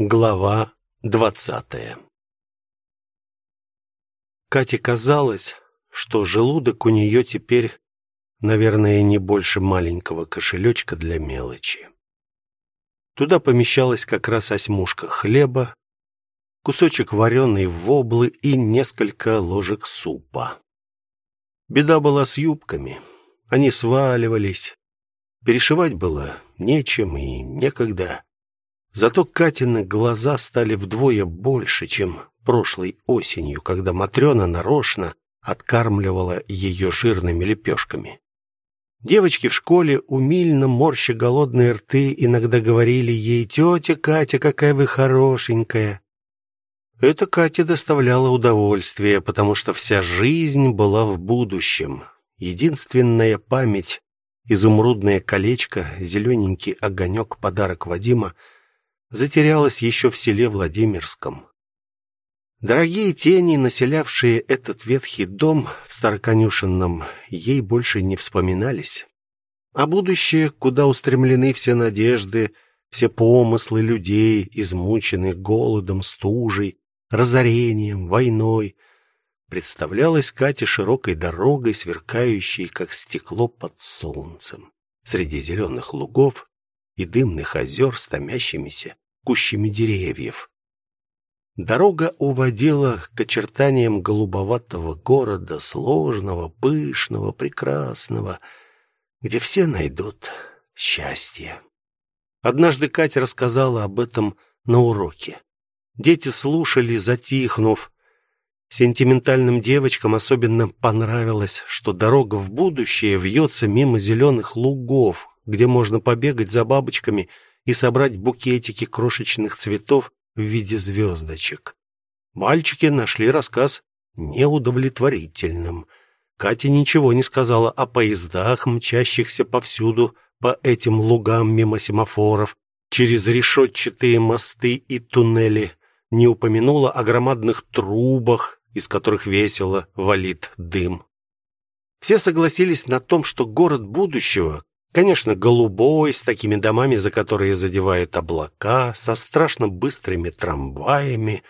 Глава двадцатая Кате казалось, что желудок у нее теперь, наверное, не больше маленького кошелечка для мелочи. Туда помещалась как раз осьмушка хлеба, кусочек вареной воблы и несколько ложек супа. Беда была с юбками. Они сваливались. Перешивать было нечем и некогда. Зато Катины глаза стали вдвое больше, чем прошлой осенью, когда Матрена нарочно откармливала ее жирными лепешками. Девочки в школе, умильно морща голодные рты, иногда говорили ей «Тетя Катя, какая вы хорошенькая!» Это Кате доставляло удовольствие, потому что вся жизнь была в будущем. Единственная память — изумрудное колечко, зелененький огонек, подарок Вадима — затерялась еще в селе Владимирском. Дорогие тени, населявшие этот ветхий дом в Староконюшенном, ей больше не вспоминались. А будущее, куда устремлены все надежды, все помыслы людей, измученных голодом, стужей, разорением, войной, представлялось Кате широкой дорогой, сверкающей, как стекло под солнцем, среди зеленых лугов, и дымных озер с томящимися кущами деревьев. Дорога уводила к очертаниям голубоватого города, сложного, пышного, прекрасного, где все найдут счастье. Однажды Катя рассказала об этом на уроке. Дети слушали, затихнув. Сентиментальным девочкам особенно понравилось, что дорога в будущее вьется мимо зеленых лугов, где можно побегать за бабочками и собрать букетики крошечных цветов в виде звездочек. Мальчики нашли рассказ неудовлетворительным. Катя ничего не сказала о поездах, мчащихся повсюду по этим лугам мимо семафоров, через решетчатые мосты и туннели, не упомянула о громадных трубах, из которых весело валит дым. Все согласились на том, что город будущего, Конечно, голубой, с такими домами, за которые задевают облака, со страшно быстрыми трамваями,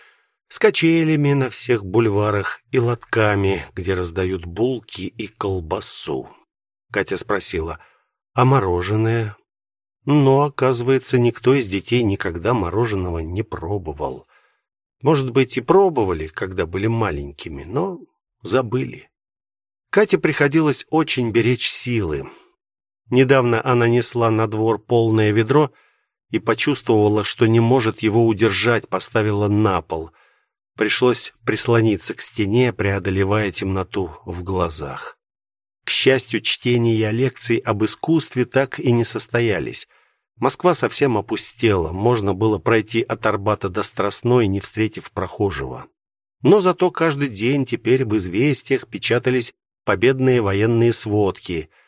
с качелями на всех бульварах и лотками, где раздают булки и колбасу. Катя спросила, а мороженое? Но, оказывается, никто из детей никогда мороженого не пробовал. Может быть, и пробовали, когда были маленькими, но забыли. Кате приходилось очень беречь силы. Недавно она несла на двор полное ведро и почувствовала, что не может его удержать, поставила на пол. Пришлось прислониться к стене, преодолевая темноту в глазах. К счастью, чтения лекций об искусстве так и не состоялись. Москва совсем опустела, можно было пройти от Арбата до Страстной, не встретив прохожего. Но зато каждый день теперь в известиях печатались победные военные сводки –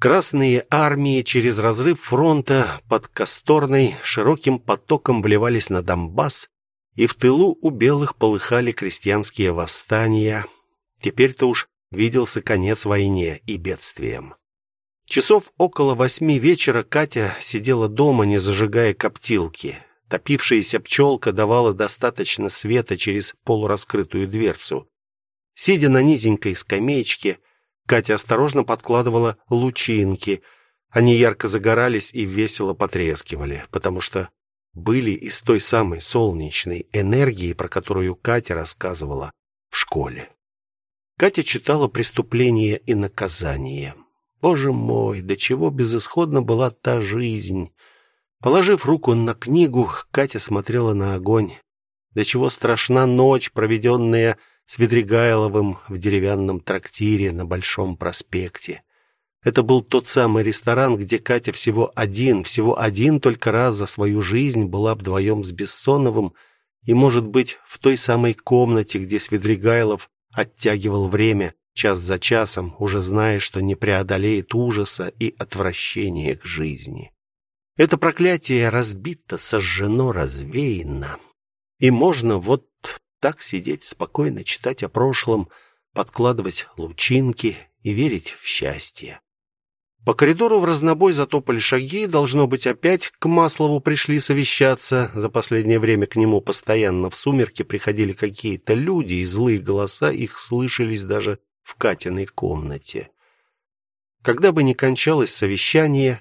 Красные армии через разрыв фронта под Косторной широким потоком вливались на Донбасс, и в тылу у белых полыхали крестьянские восстания. Теперь-то уж виделся конец войне и бедствиям. Часов около восьми вечера Катя сидела дома, не зажигая коптилки. Топившаяся пчелка давала достаточно света через полураскрытую дверцу. Сидя на низенькой скамеечке, Катя осторожно подкладывала лучинки. Они ярко загорались и весело потрескивали, потому что были из той самой солнечной энергии, про которую Катя рассказывала в школе. Катя читала «Преступление и наказание». Боже мой, до чего безысходна была та жизнь. Положив руку на книгу, Катя смотрела на огонь. До чего страшна ночь, проведенная с Ведригайловым в деревянном трактире на Большом проспекте. Это был тот самый ресторан, где Катя всего один, всего один только раз за свою жизнь была вдвоем с Бессоновым, и, может быть, в той самой комнате, где Свидригайлов оттягивал время час за часом, уже зная, что не преодолеет ужаса и отвращения к жизни. Это проклятие разбито, сожжено, развеяно. И можно вот так сидеть спокойно, читать о прошлом, подкладывать лучинки и верить в счастье. По коридору в разнобой затопали шаги, должно быть, опять к Маслову пришли совещаться. За последнее время к нему постоянно в сумерки приходили какие-то люди, и злые голоса их слышались даже в Катиной комнате. Когда бы ни кончалось совещание,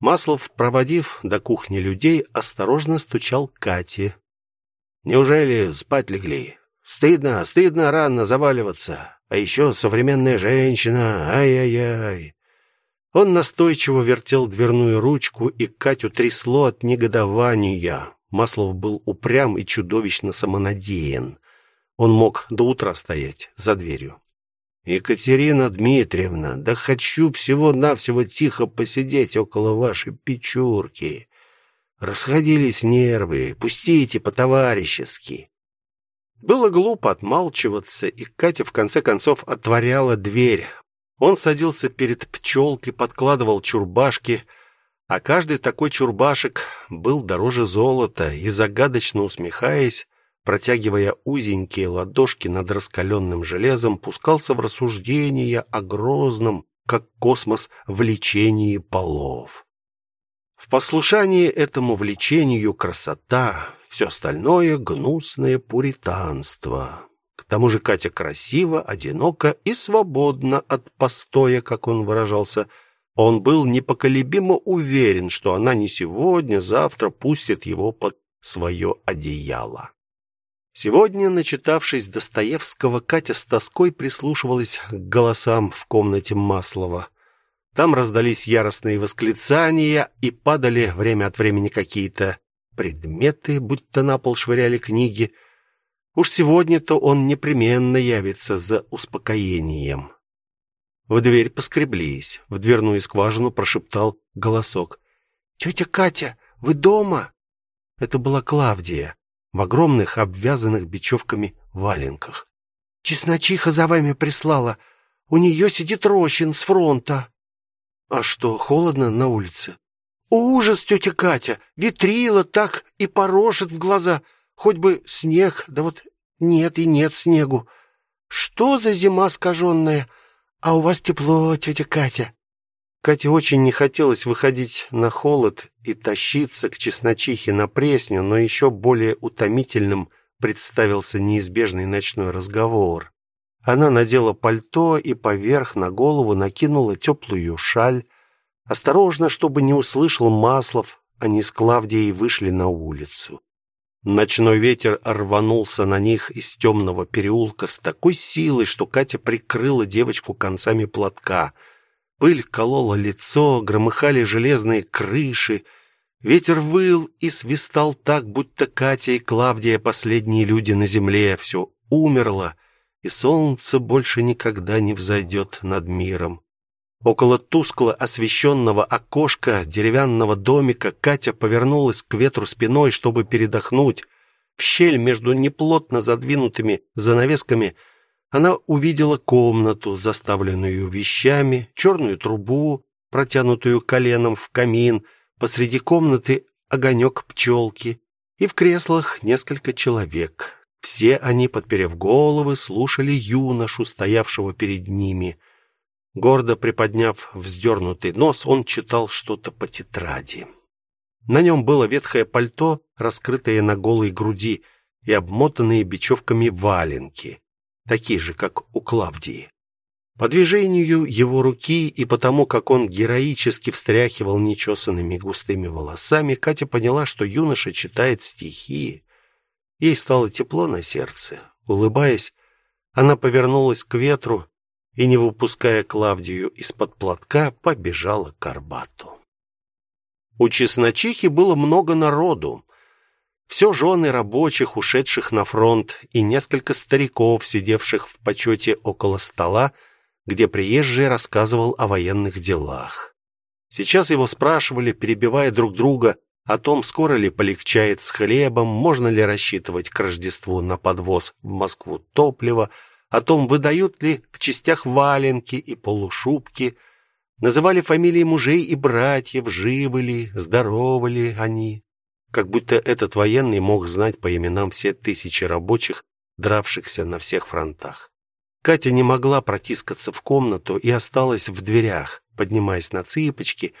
Маслов, проводив до кухни людей, осторожно стучал к Кате. Неужели спать легли? Стыдно, стыдно рано заваливаться. А еще современная женщина. Ай-ай-ай. Он настойчиво вертел дверную ручку, и Катю трясло от негодования. Маслов был упрям и чудовищно самонадеян. Он мог до утра стоять за дверью. Екатерина Дмитриевна, да хочу всего-навсего тихо посидеть около вашей печурки. Расходились нервы, пустите по-товарищески. Было глупо отмалчиваться, и Катя в конце концов отворяла дверь. Он садился перед пчелкой, подкладывал чурбашки, а каждый такой чурбашек был дороже золота, и загадочно усмехаясь, протягивая узенькие ладошки над раскаленным железом, пускался в рассуждения о грозном, как космос, влечении полов. В послушании этому влечению красота, все остальное гнусное пуританство. К тому же Катя красива, одинока и свободна от постоя, как он выражался. Он был непоколебимо уверен, что она не сегодня, завтра пустит его под свое одеяло. Сегодня, начитавшись Достоевского, Катя с тоской прислушивалась к голосам в комнате Маслова. Там раздались яростные восклицания и падали время от времени какие-то предметы, будто на пол швыряли книги. Уж сегодня-то он непременно явится за успокоением. В дверь поскреблись. В дверную скважину прошептал голосок. «Тетя Катя, вы дома?» Это была Клавдия в огромных обвязанных бечевками валенках. «Чесночиха за вами прислала. У нее сидит Рощин с фронта». «А что, холодно на улице?» «Ужас, тетя Катя! Ветрила так и порошит в глаза. Хоть бы снег, да вот нет и нет снегу. Что за зима скаженная? А у вас тепло, тетя Катя. Кате очень не хотелось выходить на холод и тащиться к чесночихе на пресню, но еще более утомительным представился неизбежный ночной разговор. Она надела пальто и поверх на голову накинула теплую шаль. Осторожно, чтобы не услышал Маслов, они с Клавдией вышли на улицу. Ночной ветер рванулся на них из темного переулка с такой силой, что Катя прикрыла девочку концами платка. Пыль колола лицо, громыхали железные крыши. Ветер выл и свистал так, будто Катя и Клавдия последние люди на земле, все умерло, и солнце больше никогда не взойдет над миром. Около тускло освещенного окошка деревянного домика Катя повернулась к ветру спиной, чтобы передохнуть. В щель между неплотно задвинутыми занавесками она увидела комнату, заставленную вещами, черную трубу, протянутую коленом в камин, посреди комнаты огонек пчелки, и в креслах несколько человек. Все они, подперев головы, слушали юношу, стоявшего перед ними — Гордо приподняв вздернутый нос, он читал что-то по тетради. На нем было ветхое пальто, раскрытое на голой груди, и обмотанные бечевками валенки, такие же, как у Клавдии. По движению его руки и потому, как он героически встряхивал нечесанными густыми волосами, Катя поняла, что юноша читает стихи. Ей стало тепло на сердце. Улыбаясь, она повернулась к ветру и, не выпуская Клавдию из-под платка, побежала к Арбату. У Чесночихи было много народу. Все жены рабочих, ушедших на фронт, и несколько стариков, сидевших в почете около стола, где приезжий рассказывал о военных делах. Сейчас его спрашивали, перебивая друг друга, о том, скоро ли полегчает с хлебом, можно ли рассчитывать к Рождеству на подвоз в Москву топлива, о том, выдают ли в частях валенки и полушубки, называли фамилии мужей и братьев, живы ли, здоровы ли они. Как будто этот военный мог знать по именам все тысячи рабочих, дравшихся на всех фронтах. Катя не могла протискаться в комнату и осталась в дверях. Поднимаясь на цыпочки,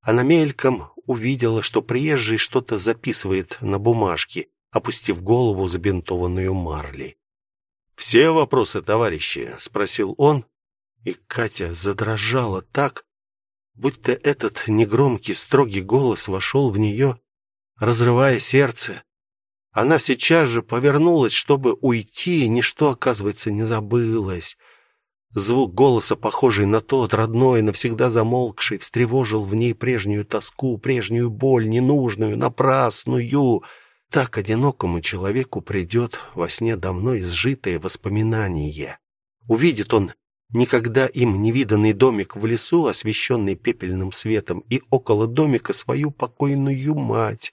она мельком увидела, что приезжий что-то записывает на бумажке, опустив голову, забинтованную марлей. «Все вопросы, товарищи?» — спросил он, и Катя задрожала так, будто этот негромкий, строгий голос вошел в нее, разрывая сердце. Она сейчас же повернулась, чтобы уйти, и ничто, оказывается, не забылось. Звук голоса, похожий на тот, родной, навсегда замолкший, встревожил в ней прежнюю тоску, прежнюю боль, ненужную, напрасную. Так одинокому человеку придет во сне давно изжитое воспоминание. Увидит он никогда им не виданный домик в лесу, освещенный пепельным светом, и около домика свою покойную мать.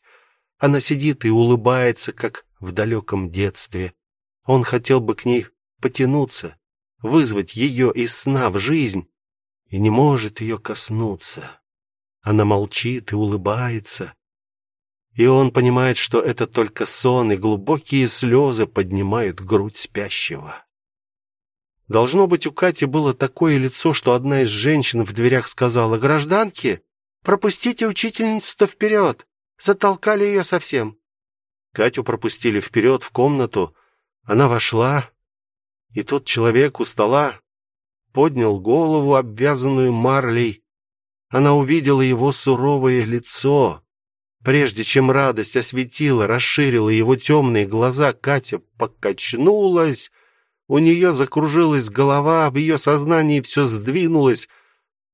Она сидит и улыбается, как в далеком детстве. Он хотел бы к ней потянуться, вызвать ее из сна в жизнь, и не может ее коснуться. Она молчит и улыбается. И он понимает, что это только сон, и глубокие слезы поднимают грудь спящего. Должно быть, у Кати было такое лицо, что одна из женщин в дверях сказала: "Гражданки, пропустите учительницу-то вперед!» Затолкали ее совсем. Катю пропустили вперед в комнату. Она вошла, и тот человек у стола поднял голову, обвязанную марлей. Она увидела его суровое лицо. Прежде чем радость осветила, расширила его темные глаза, Катя покачнулась у нее закружилась голова, в ее сознании все сдвинулось.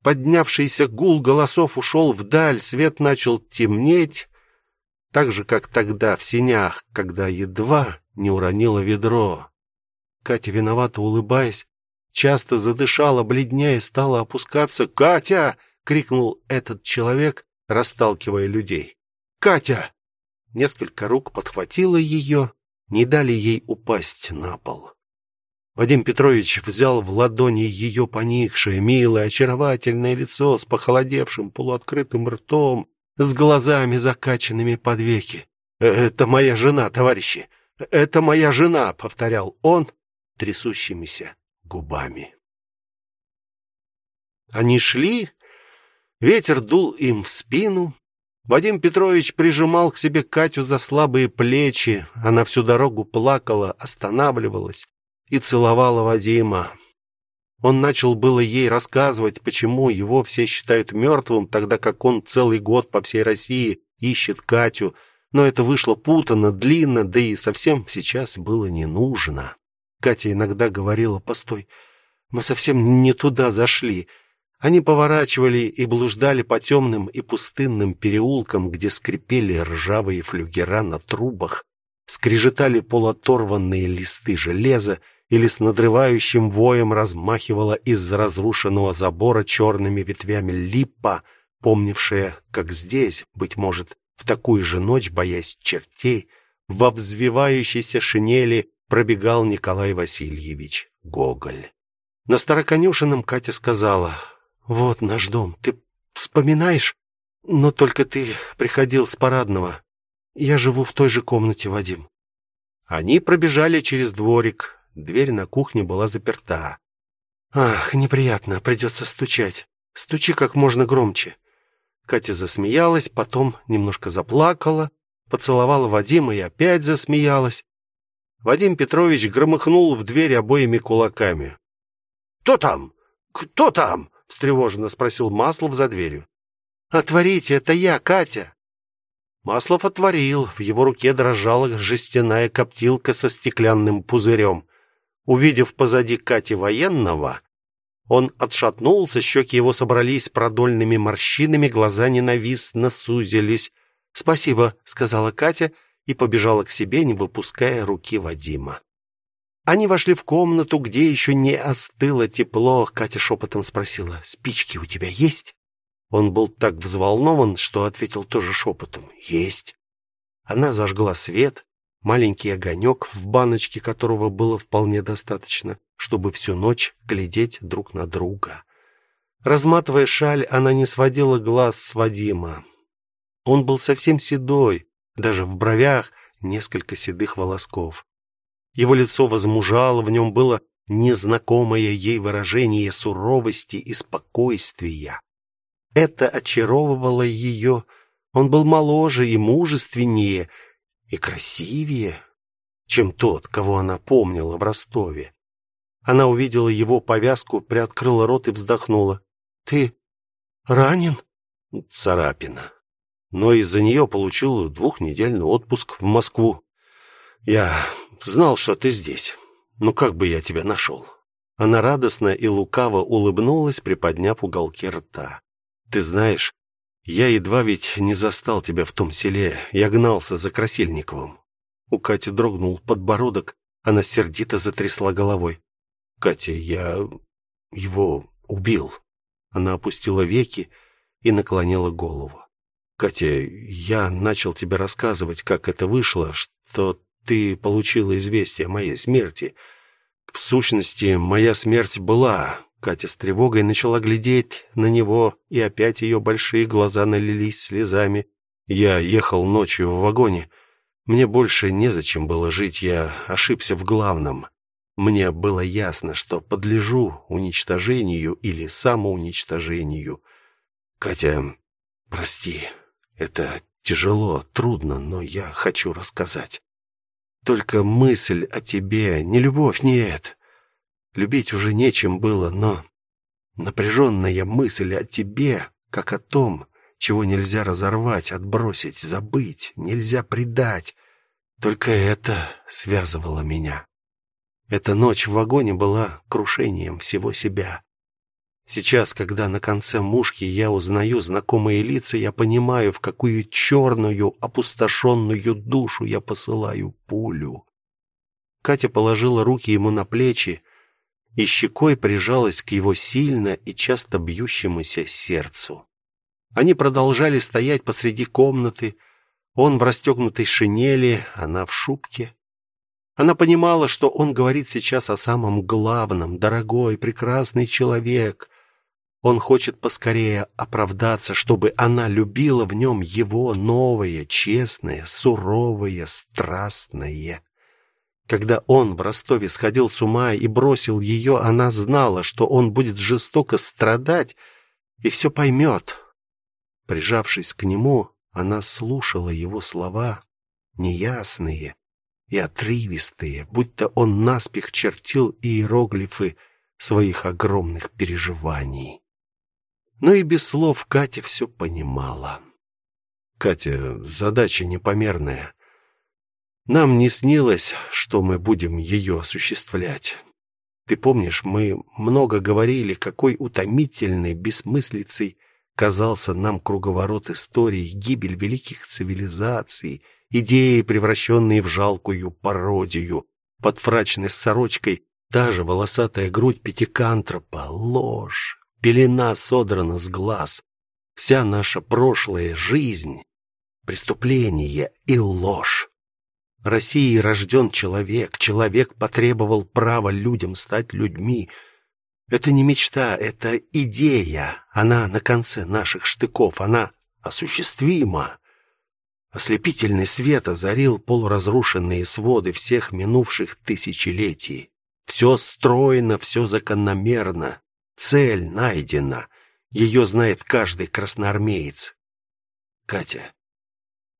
Поднявшийся гул голосов ушел вдаль, свет начал темнеть, так же, как тогда в синях, когда едва не уронила ведро. Катя, виновато улыбаясь, часто задышала, бледнее, стала опускаться. «Катя!» — крикнул этот человек, расталкивая людей. «Катя!» Несколько рук подхватило ее, не дали ей упасть на пол. Вадим Петрович взял в ладони ее поникшее, милое, очаровательное лицо с похолодевшим полуоткрытым ртом, с глазами закачанными под веки. «Это моя жена, товарищи! Это моя жена!» — повторял он трясущимися губами. Они шли, ветер дул им в спину. Вадим Петрович прижимал к себе Катю за слабые плечи. Она всю дорогу плакала, останавливалась и целовала Вадима. Он начал было ей рассказывать, почему его все считают мертвым, тогда как он целый год по всей России ищет Катю, но это вышло путанно, длинно, да и совсем сейчас было не нужно. Катя иногда говорила: "Постой, мы совсем не туда зашли". Они поворачивали и блуждали по темным и пустынным переулкам, где скрипели ржавые флюгера на трубах, скрежетали полуоторванные листы железа, или с надрывающим воем размахивала из разрушенного забора черными ветвями липа, помнившая, как здесь, быть может, в такую же ночь, боясь чертей, во взвивающейся шинели пробегал Николай Васильевич Гоголь. На староконюшенном Катя сказала: "Вот наш дом. Ты вспоминаешь? Но только ты приходил с парадного. Я живу в той же комнате, Вадим". Они пробежали через дворик, Дверь на кухне была заперта. Ах, неприятно, придется стучать. Стучи как можно громче. Катя засмеялась, потом немножко заплакала, поцеловала Вадима и опять засмеялась. Вадим Петрович громыхнул в дверь обоими кулаками. "Кто там? Кто там?" встревоженно спросил Маслов за дверью. "Отворите, это я, Катя". Маслов отворил, в его руке дрожала жестяная коптилка со стеклянным пузырем. Увидев позади Кати военного, он отшатнулся, щеки его собрались продольными морщинами, глаза ненавистно сузились. "Спасибо", сказала Катя и побежала к себе, не выпуская руки Вадима. Они вошли в комнату, где еще не остыло тепло. Катя шепотом спросила: "Спички у тебя есть?" Он был так взволнован, что ответил тоже шепотом: "Есть". Она зажгла свет, маленький огонек, в баночке которого было вполне достаточно, чтобы всю ночь глядеть друг на друга. Разматывая шаль, она не сводила глаз с Вадима. Он был совсем седой, даже в бровях несколько седых волосков. Его лицо возмужало, в нем было незнакомое ей выражение суровости и спокойствия. Это очаровывало ее. Он был моложе и мужественнее, и красивее, чем тот, кого она помнила в Ростове. Она увидела его повязку, приоткрыла рот и вздохнула. «Ты ранен?» «Царапина. Но из-за нее получил двухнедельный отпуск в Москву. Я знал, что ты здесь. Ну как бы я тебя нашел?» Она радостно и лукаво улыбнулась, приподняв уголки рта. «Ты знаешь, я едва ведь не застал тебя в том селе. Я гнался за Красильниковым». У Кати дрогнул подбородок, она сердито затрясла головой. «Катя, я его убил». Она опустила веки и наклонила голову. «Катя, я начал тебе рассказывать, как это вышло, что ты получила известие о моей смерти. В сущности, моя смерть была. Катя с тревогой начала глядеть на него, и опять ее большие глаза налились слезами. Я ехал ночью в вагоне. Мне больше незачем было жить, я ошибся в главном. Мне было ясно, что подлежу уничтожению или самоуничтожению. Катя, прости, это тяжело, трудно, но я хочу рассказать. Только мысль о тебе, не любовь, нет. Любить уже нечем было, но напряженная мысль о тебе, как о том, чего нельзя разорвать, отбросить, забыть, нельзя предать. Только это связывало меня. Эта ночь в вагоне была крушением всего себя. Сейчас, когда на конце мушки я узнаю знакомые лица, я понимаю, в какую черную, опустошенную душу я посылаю пулю. Катя положила руки ему на плечи и щекой прижалась к его сильно и часто бьющемуся сердцу. Они продолжали стоять посреди комнаты, он в расстегнутой шинели, она в шубке. Она понимала, что он говорит сейчас о самом главном, дорогой, прекрасный человек, он хочет поскорее оправдаться, чтобы она любила в нем его новое, честное, суровое, страстное. Когда он в Ростове сходил с ума и бросил ее, она знала, что он будет жестоко страдать и все поймет. Прижавшись к нему, она слушала его слова, неясные и отрывистые, будто он наспех чертил иероглифы своих огромных переживаний. Но и без слов Катя все понимала. Катя, задача непомерная. Нам не снилось, что мы будем ее осуществлять. Ты помнишь, мы много говорили, какой утомительной бессмыслицей казался нам круговорот истории, гибель великих цивилизаций, идеи, превращенные в жалкую пародию. Под фрачной сорочкой та же волосатая грудь пятикантропа, ложь, Пелена содрана с глаз. Вся наша прошлая жизнь — преступление и ложь. России рожден человек, человек потребовал права людям стать людьми. Это не мечта, это идея. Она на конце наших штыков, она осуществима. Ослепительный свет озарил полуразрушенные своды всех минувших тысячелетий. Все стройно, все закономерно. Цель найдена. Ее знает каждый красноармеец. Катя,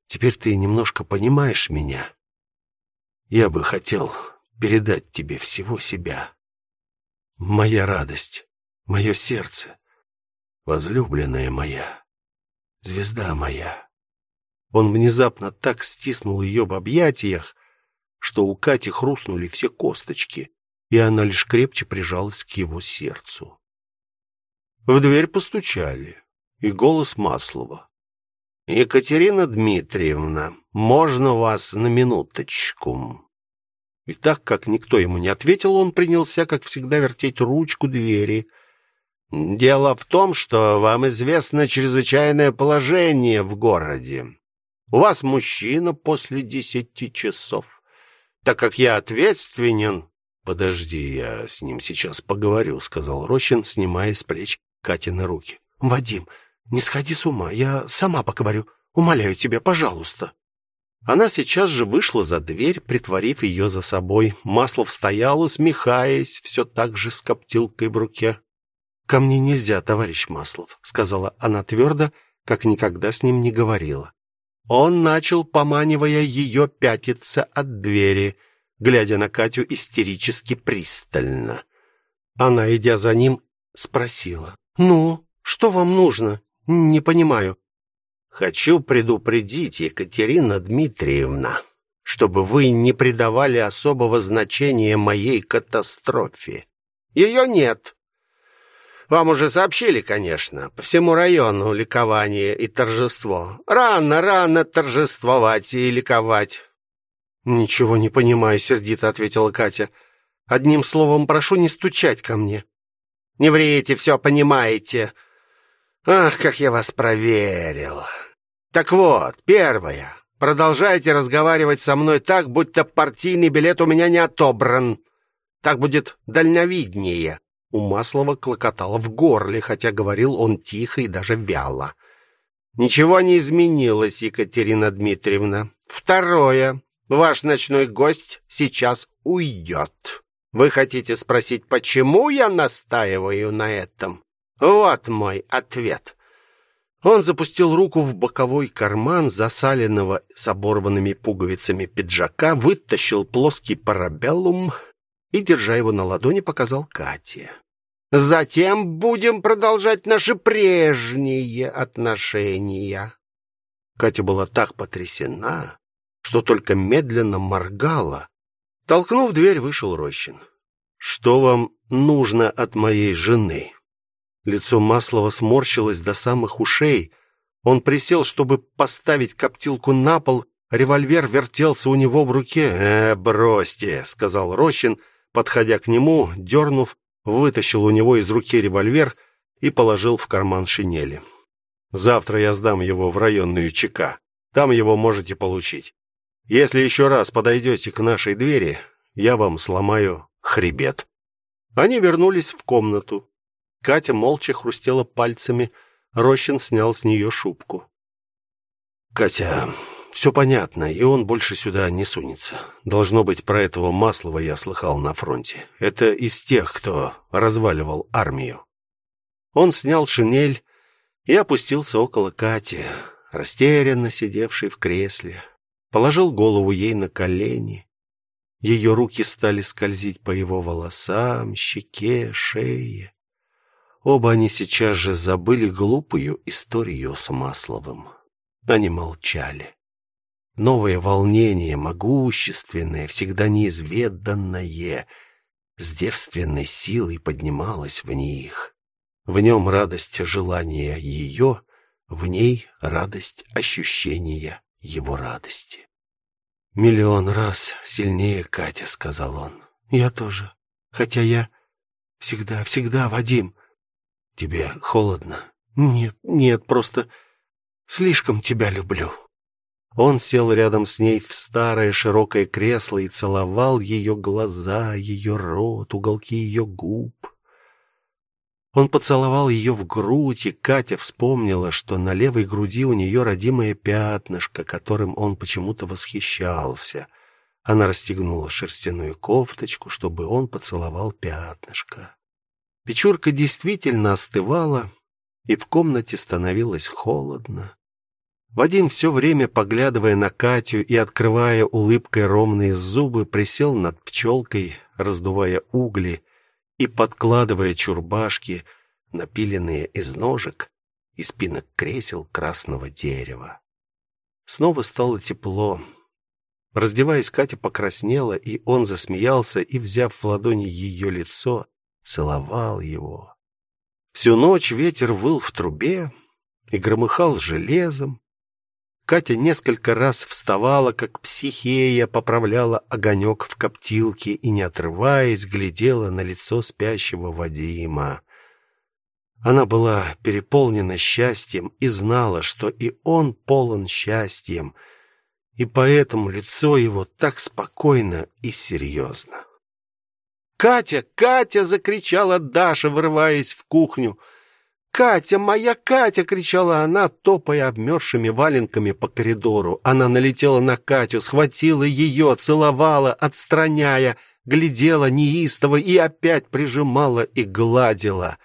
теперь ты немножко понимаешь меня. Я бы хотел передать тебе всего себя. Моя радость, мое сердце, возлюбленная моя, звезда моя. Он внезапно так стиснул ее в объятиях, что у Кати хрустнули все косточки, и она лишь крепче прижалась к его сердцу. В дверь постучали, и голос Маслова. «Екатерина Дмитриевна, можно вас на минуточку?» И так как никто ему не ответил, он принялся, как всегда, вертеть ручку двери. «Дело в том, что вам известно чрезвычайное положение в городе. У вас мужчина после десяти часов. Так как я ответственен...» «Подожди, я с ним сейчас поговорю», — сказал Рощин, снимая с плеч Катины руки. «Вадим, не сходи с ума, я сама поговорю. Умоляю тебя, пожалуйста». Она сейчас же вышла за дверь, притворив ее за собой. Маслов стоял, усмехаясь, все так же с коптилкой в руке. Ко мне нельзя, товарищ Маслов, сказала она твердо, как никогда с ним не говорила. Он начал, поманивая ее пятиться от двери, глядя на Катю истерически пристально. Она, идя за ним, спросила: "Ну, что вам нужно? Не понимаю". "Хочу предупредить, Екатерина Дмитриевна, чтобы вы не придавали особого значения моей катастрофе. Ее нет. Вам уже сообщили, конечно, по всему району ликование и торжество. Рано, рано торжествовать и ликовать. Ничего не понимаю, сердито ответила Катя. Одним словом, прошу не стучать ко мне. Не врите, все понимаете. Ах, как я вас проверил. Так вот, первое. Продолжайте разговаривать со мной так, будто партийный билет у меня не отобран. Так будет дальновиднее. У Маслова клокотало в горле, хотя говорил он тихо и даже вяло. Ничего не изменилось, Екатерина Дмитриевна. Второе. Ваш ночной гость сейчас уйдет. Вы хотите спросить, почему я настаиваю на этом? Вот мой ответ. Он запустил руку в боковой карман засаленного с оборванными пуговицами пиджака, вытащил плоский парабеллум и, держа его на ладони, показал Кате. Затем будем продолжать наши прежние отношения. Катя была так потрясена, что только медленно моргала. Толкнув дверь, вышел Рощин. Что вам нужно от моей жены? Лицо Маслова сморщилось до самых ушей. Он присел, чтобы поставить коптилку на пол. Револьвер вертелся у него в руке. "Э, бросьте", сказал Рощин, подходя к нему, дернув вытащил у него из руки револьвер и положил в карман шинели. Завтра я сдам его в районную ЧК. Там его можете получить. Если еще раз подойдете к нашей двери, я вам сломаю хребет. Они вернулись в комнату. Катя молча хрустела пальцами. Рощин снял с нее шубку. Катя, все понятно, и он больше сюда не сунется. Должно быть, про этого Маслова я слыхал на фронте. Это из тех, кто разваливал армию. Он снял шинель и опустился около Кати, растерянно сидевшей в кресле. Положил голову ей на колени. Ее руки стали скользить по его волосам, щеке, шее. Оба они сейчас же забыли глупую историю с Масловым. Они молчали. Новое волнение, могущественное, всегда неизведанное, с девственной силой поднималось в них. В нем радость желания ее, в ней радость ощущения его радости. Миллион раз сильнее Катя, сказал он. Я тоже, хотя я всегда, всегда Вадим. Тебе холодно? Нет, нет, просто слишком тебя люблю. Он сел рядом с ней в старое широкое кресло и целовал ее глаза, ее рот, уголки ее губ. Он поцеловал ее в грудь, и Катя вспомнила, что на левой груди у нее родимое пятнышко, которым он почему-то восхищался. Она расстегнула шерстяную кофточку, чтобы он поцеловал пятнышко. Печурка действительно остывала, и в комнате становилось холодно. Вадим все время, поглядывая на Катю и открывая улыбкой ровные зубы, присел над пчелкой, раздувая угли и подкладывая чурбашки, напиленные из ножек и спинок кресел красного дерева. Снова стало тепло. Раздеваясь, Катя покраснела, и он засмеялся и, взяв в ладони ее лицо, целовал его. Всю ночь ветер выл в трубе и громыхал железом, Катя несколько раз вставала, как психея, поправляла огонек в коптилке и, не отрываясь, глядела на лицо спящего Вадима. Она была переполнена счастьем и знала, что и он полон счастьем, и поэтому лицо его так спокойно и серьезно. «Катя! Катя!» — закричала Даша, вырываясь в кухню — «Катя, моя Катя!» — кричала она, топая обмерзшими валенками по коридору. Она налетела на Катю, схватила ее, целовала, отстраняя, глядела неистово и опять прижимала и гладила.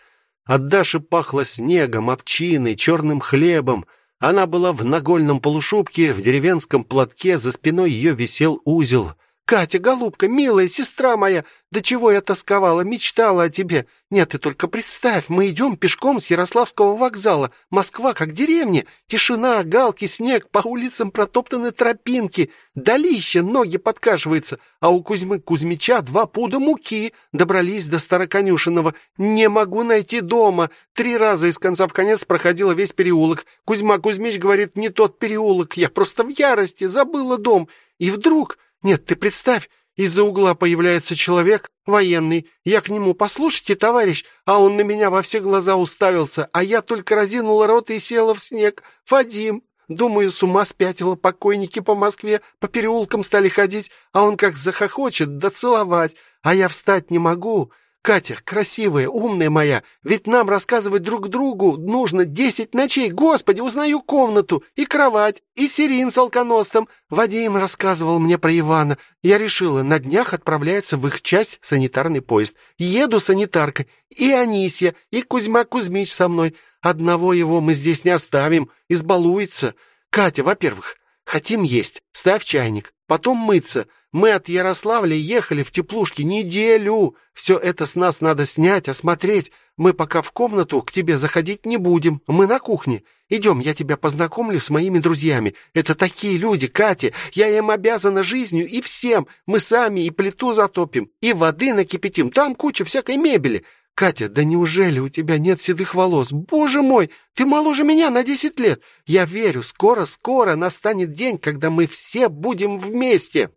От Даши пахло снегом, овчиной, черным хлебом. Она была в нагольном полушубке, в деревенском платке, за спиной ее висел узел — Катя, голубка, милая сестра моя, до чего я тосковала, мечтала о тебе. Нет, ты только представь, мы идем пешком с Ярославского вокзала. Москва как деревня, тишина, галки, снег, по улицам протоптаны тропинки, долище, ноги подкашиваются, а у Кузьмы Кузьмича два пуда муки. Добрались до Староконюшенного. Не могу найти дома. Три раза из конца в конец проходила весь переулок. Кузьма Кузьмич говорит, не тот переулок. Я просто в ярости, забыла дом. И вдруг нет, ты представь, из-за угла появляется человек, военный. Я к нему, послушайте, товарищ, а он на меня во все глаза уставился, а я только разинула рот и села в снег. Фадим, думаю, с ума спятила, покойники по Москве, по переулкам стали ходить, а он как захохочет, да целовать, а я встать не могу. Катя, красивая, умная моя, ведь нам рассказывать друг другу нужно десять ночей. Господи, узнаю комнату, и кровать, и сирин с алконостом. Вадим рассказывал мне про Ивана. Я решила, на днях отправляется в их часть санитарный поезд. Еду санитаркой, и Анисья, и Кузьма Кузьмич со мной. Одного его мы здесь не оставим, избалуется. Катя, во-первых, хотим есть, ставь чайник, потом мыться — мы от Ярославля ехали в теплушке неделю. Все это с нас надо снять, осмотреть. Мы пока в комнату к тебе заходить не будем. Мы на кухне. Идем, я тебя познакомлю с моими друзьями. Это такие люди, Катя. Я им обязана жизнью и всем. Мы сами и плиту затопим, и воды накипятим. Там куча всякой мебели. Катя, да неужели у тебя нет седых волос? Боже мой, ты моложе меня на десять лет. Я верю, скоро-скоро настанет день, когда мы все будем вместе.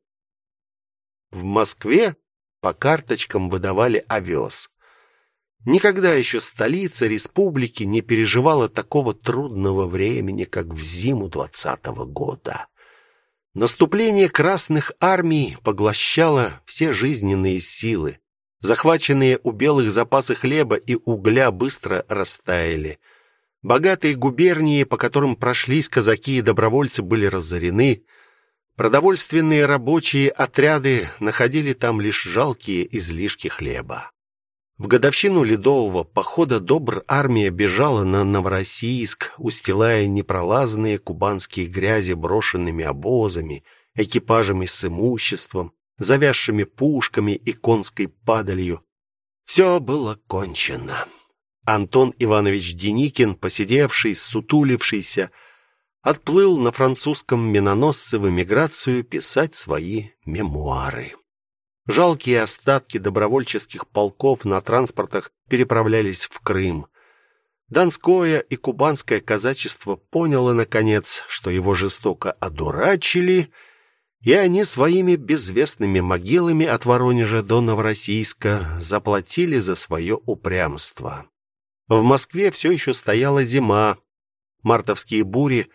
В Москве по карточкам выдавали овес. Никогда еще столица республики не переживала такого трудного времени, как в зиму двадцатого года. Наступление красных армий поглощало все жизненные силы. Захваченные у белых запасы хлеба и угля быстро растаяли. Богатые губернии, по которым прошлись казаки и добровольцы, были разорены. Продовольственные рабочие отряды находили там лишь жалкие излишки хлеба. В годовщину Ледового похода Добр армия бежала на Новороссийск, устилая непролазные кубанские грязи брошенными обозами, экипажами с имуществом, завязшими пушками и конской падалью. Все было кончено. Антон Иванович Деникин, посидевший, сутулившийся, отплыл на французском миноносце в эмиграцию писать свои мемуары. Жалкие остатки добровольческих полков на транспортах переправлялись в Крым. Донское и кубанское казачество поняло наконец, что его жестоко одурачили, и они своими безвестными могилами от Воронежа до Новороссийска заплатили за свое упрямство. В Москве все еще стояла зима. Мартовские бури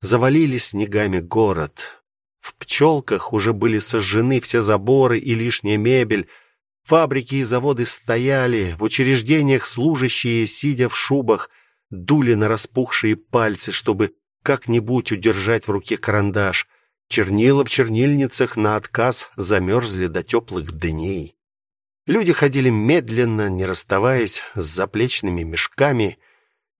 завалили снегами город. В пчелках уже были сожжены все заборы и лишняя мебель. Фабрики и заводы стояли, в учреждениях служащие, сидя в шубах, дули на распухшие пальцы, чтобы как-нибудь удержать в руке карандаш. Чернила в чернильницах на отказ замерзли до теплых дней. Люди ходили медленно, не расставаясь с заплечными мешками,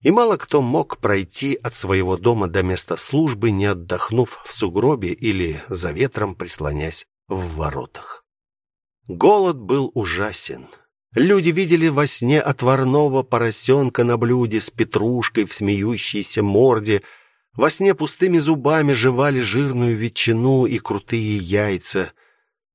и мало кто мог пройти от своего дома до места службы, не отдохнув в сугробе или за ветром прислонясь в воротах. Голод был ужасен. Люди видели во сне отварного поросенка на блюде с петрушкой в смеющейся морде, во сне пустыми зубами жевали жирную ветчину и крутые яйца,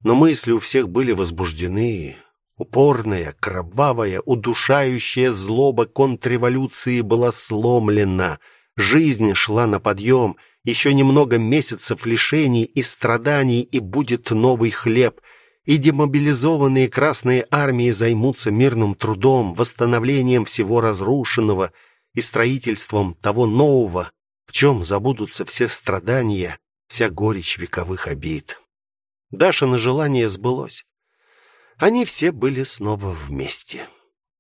но мысли у всех были возбуждены, Упорная, кровавая, удушающая злоба контрреволюции была сломлена. Жизнь шла на подъем. Еще немного месяцев лишений и страданий, и будет новый хлеб. И демобилизованные красные армии займутся мирным трудом, восстановлением всего разрушенного и строительством того нового, в чем забудутся все страдания, вся горечь вековых обид. Дашино желание сбылось. Они все были снова вместе.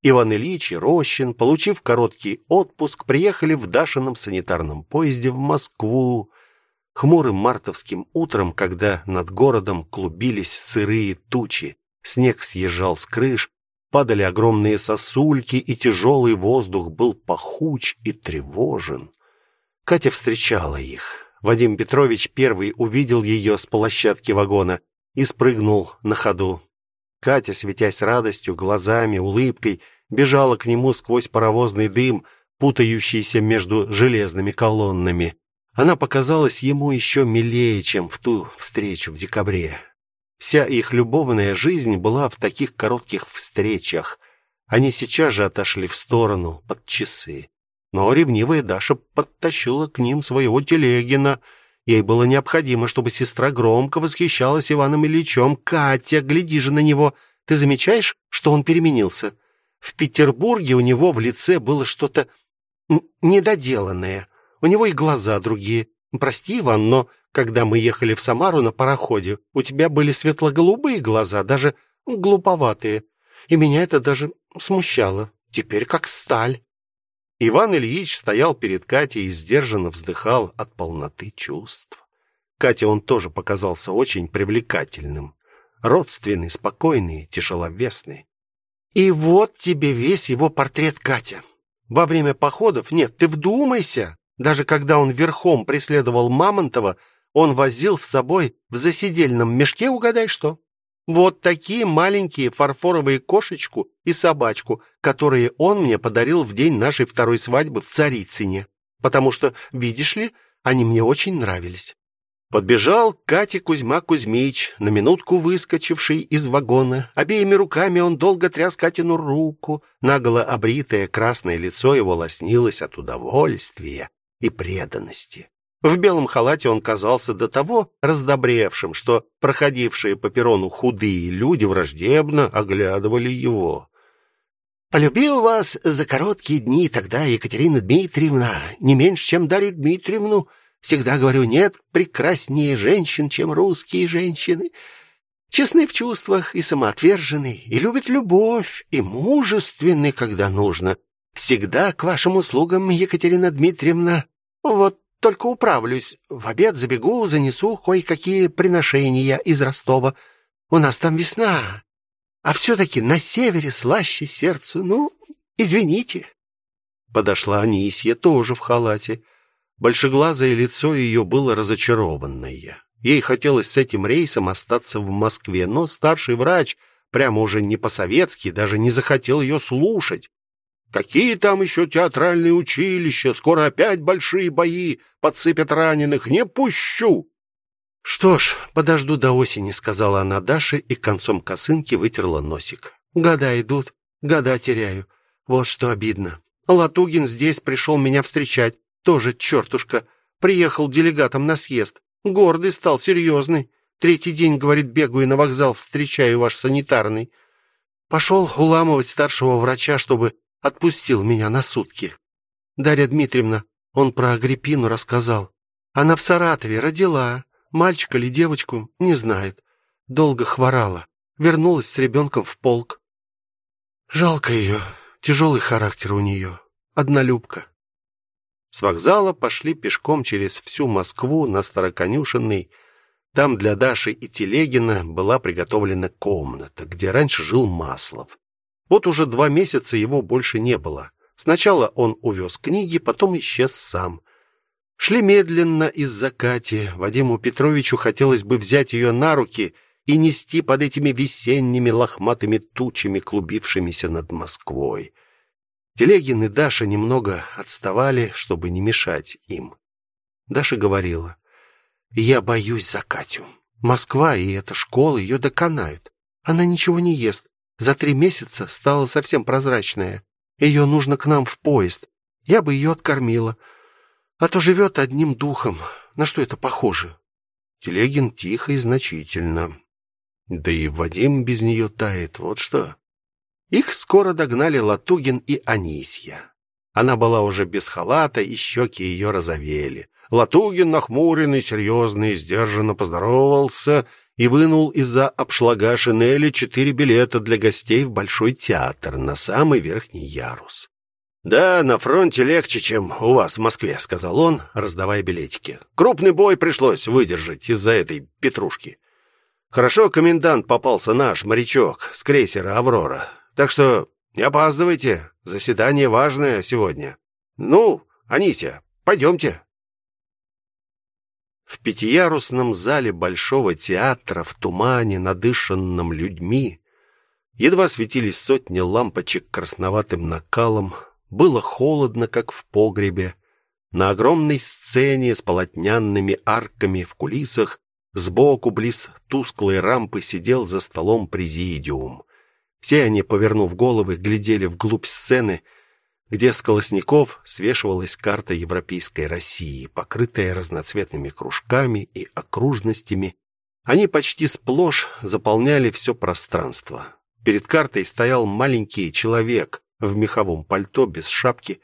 Иван Ильич и Рощин, получив короткий отпуск, приехали в Дашином санитарном поезде в Москву. Хмурым мартовским утром, когда над городом клубились сырые тучи, снег съезжал с крыш, падали огромные сосульки, и тяжелый воздух был пахуч и тревожен. Катя встречала их. Вадим Петрович первый увидел ее с площадки вагона и спрыгнул на ходу. Катя, светясь радостью, глазами, улыбкой, бежала к нему сквозь паровозный дым, путающийся между железными колоннами. Она показалась ему еще милее, чем в ту встречу в декабре. Вся их любовная жизнь была в таких коротких встречах. Они сейчас же отошли в сторону под часы. Но ревнивая Даша подтащила к ним своего Телегина. Ей было необходимо, чтобы сестра громко восхищалась Иваном Ильичем. «Катя, гляди же на него! Ты замечаешь, что он переменился? В Петербурге у него в лице было что-то недоделанное. У него и глаза другие. Прости, Иван, но когда мы ехали в Самару на пароходе, у тебя были светло-голубые глаза, даже глуповатые. И меня это даже смущало. Теперь как сталь. Иван Ильич стоял перед Катей и сдержанно вздыхал от полноты чувств. Кате он тоже показался очень привлекательным. Родственный, спокойный, тяжеловесный. И вот тебе весь его портрет, Катя. Во время походов, нет, ты вдумайся, даже когда он верхом преследовал Мамонтова, он возил с собой в засидельном мешке, угадай что? Вот такие маленькие фарфоровые кошечку и собачку, которые он мне подарил в день нашей второй свадьбы в Царицыне. Потому что, видишь ли, они мне очень нравились. Подбежал к Кате Кузьма Кузьмич, на минутку выскочивший из вагона. Обеими руками он долго тряс Катину руку. Наголо обритое красное лицо его лоснилось от удовольствия и преданности. В белом халате он казался до того раздобревшим, что проходившие по перрону худые люди враждебно оглядывали его. «Полюбил вас за короткие дни тогда Екатерина Дмитриевна, не меньше, чем Дарью Дмитриевну», Всегда говорю, нет прекраснее женщин, чем русские женщины. Честны в чувствах и самоотвержены, и любят любовь, и мужественны, когда нужно. Всегда к вашим услугам, Екатерина Дмитриевна. Вот только управлюсь. В обед забегу, занесу кое-какие приношения из Ростова. У нас там весна. А все-таки на севере слаще сердцу. Ну, извините. Подошла Анисья тоже в халате. Большеглазое лицо ее было разочарованное. Ей хотелось с этим рейсом остаться в Москве, но старший врач, прямо уже не по-советски, даже не захотел ее слушать. Какие там еще театральные училища? Скоро опять большие бои, подсыпят раненых. Не пущу. Что ж, подожду до осени, сказала она Даше и концом косынки вытерла носик. Года идут, года теряю. Вот что обидно. Латугин здесь пришел меня встречать. Тоже чертушка. Приехал делегатом на съезд. Гордый стал, серьезный. Третий день, говорит, бегаю на вокзал, встречаю ваш санитарный. Пошел уламывать старшего врача, чтобы отпустил меня на сутки. Дарья Дмитриевна, он про Агриппину рассказал. Она в Саратове родила. Мальчика или девочку, не знает. Долго хворала. Вернулась с ребенком в полк. Жалко ее. Тяжелый характер у нее. Однолюбка. С вокзала пошли пешком через всю Москву на Староконюшенный. Там для Даши и Телегина была приготовлена комната, где раньше жил Маслов. Вот уже два месяца его больше не было. Сначала он увез книги, потом исчез сам. Шли медленно из-за Кати. Вадиму Петровичу хотелось бы взять ее на руки и нести под этими весенними лохматыми тучами, клубившимися над Москвой. Телегин и Даша немного отставали, чтобы не мешать им. Даша говорила: "Я боюсь за Катю. Москва и эта школа ее доконают. Она ничего не ест. За три месяца стала совсем прозрачная. Ее нужно к нам в поезд. Я бы ее откормила. А то живет одним духом. На что это похоже?" Телегин тихо и значительно. Да и Вадим без нее тает. Вот что. Их скоро догнали Латугин и Анисья. Она была уже без халата, и щеки ее розовели. Латугин, нахмуренный, серьезный, сдержанно поздоровался и вынул из-за обшлага шинели четыре билета для гостей в Большой театр на самый верхний ярус. «Да, на фронте легче, чем у вас в Москве», — сказал он, раздавая билетики. «Крупный бой пришлось выдержать из-за этой петрушки. Хорошо комендант попался наш, морячок, с крейсера «Аврора». Так что не опаздывайте, заседание важное сегодня. Ну, Анися, пойдемте. В пятиярусном зале большого театра в тумане, надышанном людьми, едва светились сотни лампочек красноватым накалом. Было холодно, как в погребе. На огромной сцене с полотнянными арками в кулисах сбоку близ тусклой рампы сидел за столом президиум. Все они, повернув головы, глядели вглубь сцены, где с колосников свешивалась карта европейской России, покрытая разноцветными кружками и окружностями. Они почти сплошь заполняли все пространство. Перед картой стоял маленький человек в меховом пальто без шапки.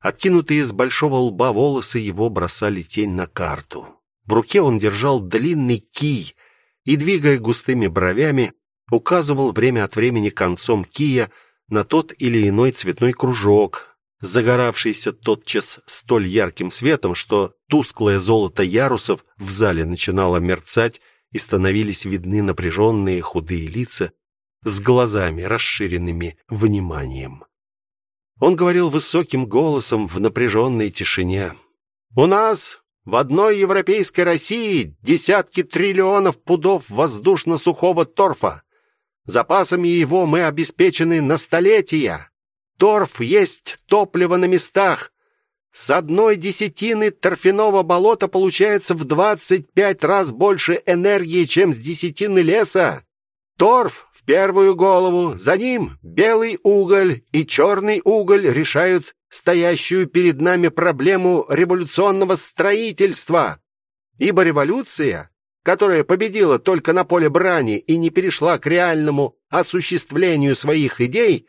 Откинутые с большого лба волосы его бросали тень на карту. В руке он держал длинный кий и, двигая густыми бровями, указывал время от времени концом кия на тот или иной цветной кружок, загоравшийся тотчас столь ярким светом, что тусклое золото ярусов в зале начинало мерцать и становились видны напряженные худые лица с глазами, расширенными вниманием. Он говорил высоким голосом в напряженной тишине. «У нас в одной европейской России десятки триллионов пудов воздушно-сухого торфа. Запасами его мы обеспечены на столетия. Торф есть топливо на местах. С одной десятины торфяного болота получается в 25 раз больше энергии, чем с десятины леса. Торф в первую голову, за ним белый уголь и черный уголь решают стоящую перед нами проблему революционного строительства. Ибо революция которая победила только на поле брани и не перешла к реальному осуществлению своих идей,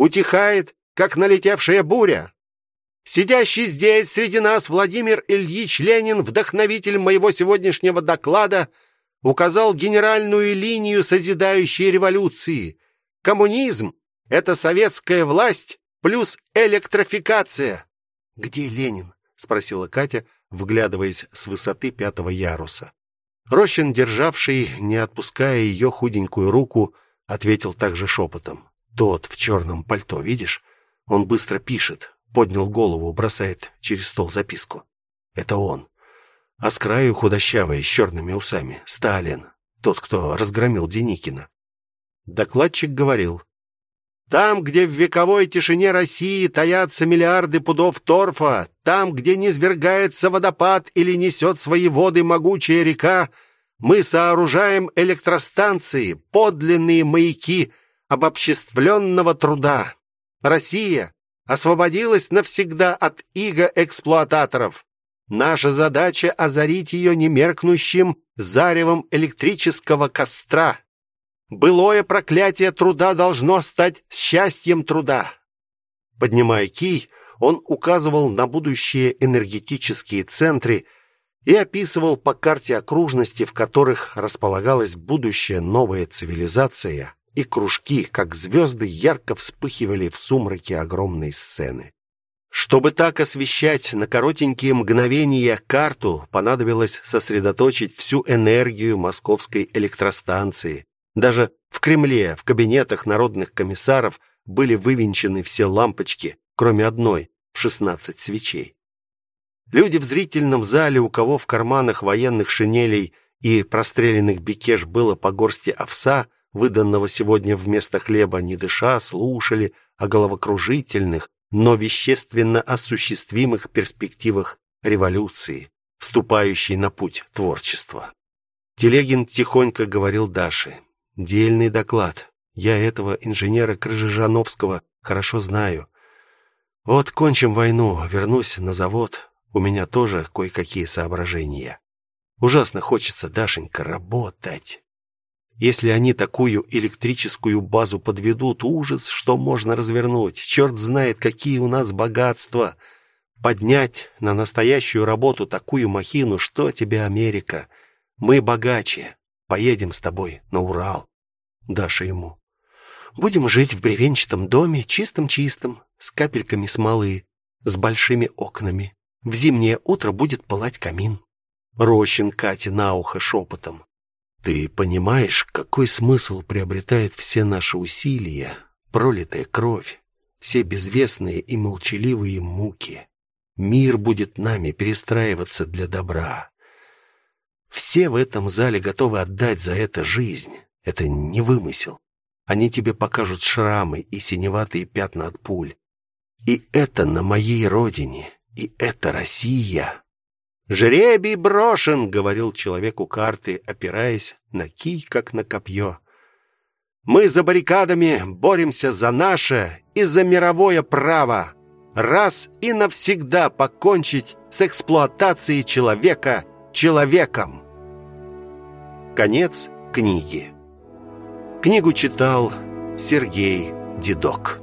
утихает, как налетевшая буря. Сидящий здесь среди нас Владимир Ильич Ленин, вдохновитель моего сегодняшнего доклада, указал генеральную линию созидающей революции. Коммунизм это советская власть плюс электрификация. Где Ленин? спросила Катя, вглядываясь с высоты пятого яруса. Рощин, державший, не отпуская ее худенькую руку, ответил также шепотом. Тот в черном пальто, видишь? Он быстро пишет, поднял голову, бросает через стол записку. Это он. А с краю худощавый, с черными усами. Сталин, тот, кто разгромил Деникина. Докладчик говорил: там, где в вековой тишине России таятся миллиарды пудов торфа, там, где не свергается водопад или несет свои воды могучая река, мы сооружаем электростанции, подлинные маяки обобществленного труда. Россия освободилась навсегда от иго эксплуататоров. Наша задача озарить ее немеркнущим заревом электрического костра. Былое проклятие труда должно стать счастьем труда. Поднимая кий, он указывал на будущие энергетические центры и описывал по карте окружности, в которых располагалась будущая новая цивилизация, и кружки, как звезды, ярко вспыхивали в сумраке огромной сцены. Чтобы так освещать на коротенькие мгновения карту, понадобилось сосредоточить всю энергию московской электростанции, даже в Кремле, в кабинетах народных комиссаров были вывинчены все лампочки, кроме одной в шестнадцать свечей. Люди в зрительном зале, у кого в карманах военных шинелей и простреленных бикеш было по горсти овса, выданного сегодня вместо хлеба, не дыша, слушали о головокружительных, но вещественно осуществимых перспективах революции, вступающей на путь творчества. Телегин тихонько говорил Даше: Дельный доклад. Я этого инженера Крыжижановского хорошо знаю. Вот кончим войну, вернусь на завод. У меня тоже кое-какие соображения. Ужасно хочется, Дашенька, работать. Если они такую электрическую базу подведут, ужас, что можно развернуть. Черт знает, какие у нас богатства. Поднять на настоящую работу такую махину, что тебе Америка? Мы богаче. Поедем с тобой на Урал. Даша ему. Будем жить в бревенчатом доме, чистом-чистом, с капельками смолы, с большими окнами. В зимнее утро будет пылать камин. Рощин Кате на ухо шепотом. Ты понимаешь, какой смысл приобретают все наши усилия, пролитая кровь, все безвестные и молчаливые муки. Мир будет нами перестраиваться для добра. Все в этом зале готовы отдать за это жизнь. Это не вымысел. Они тебе покажут шрамы и синеватые пятна от пуль. И это на моей родине, и это Россия. «Жребий брошен», — говорил человеку карты, опираясь на кий, как на копье. «Мы за баррикадами боремся за наше и за мировое право. Раз и навсегда покончить с эксплуатацией человека человеком». Конец книги. Книгу читал Сергей Дедок.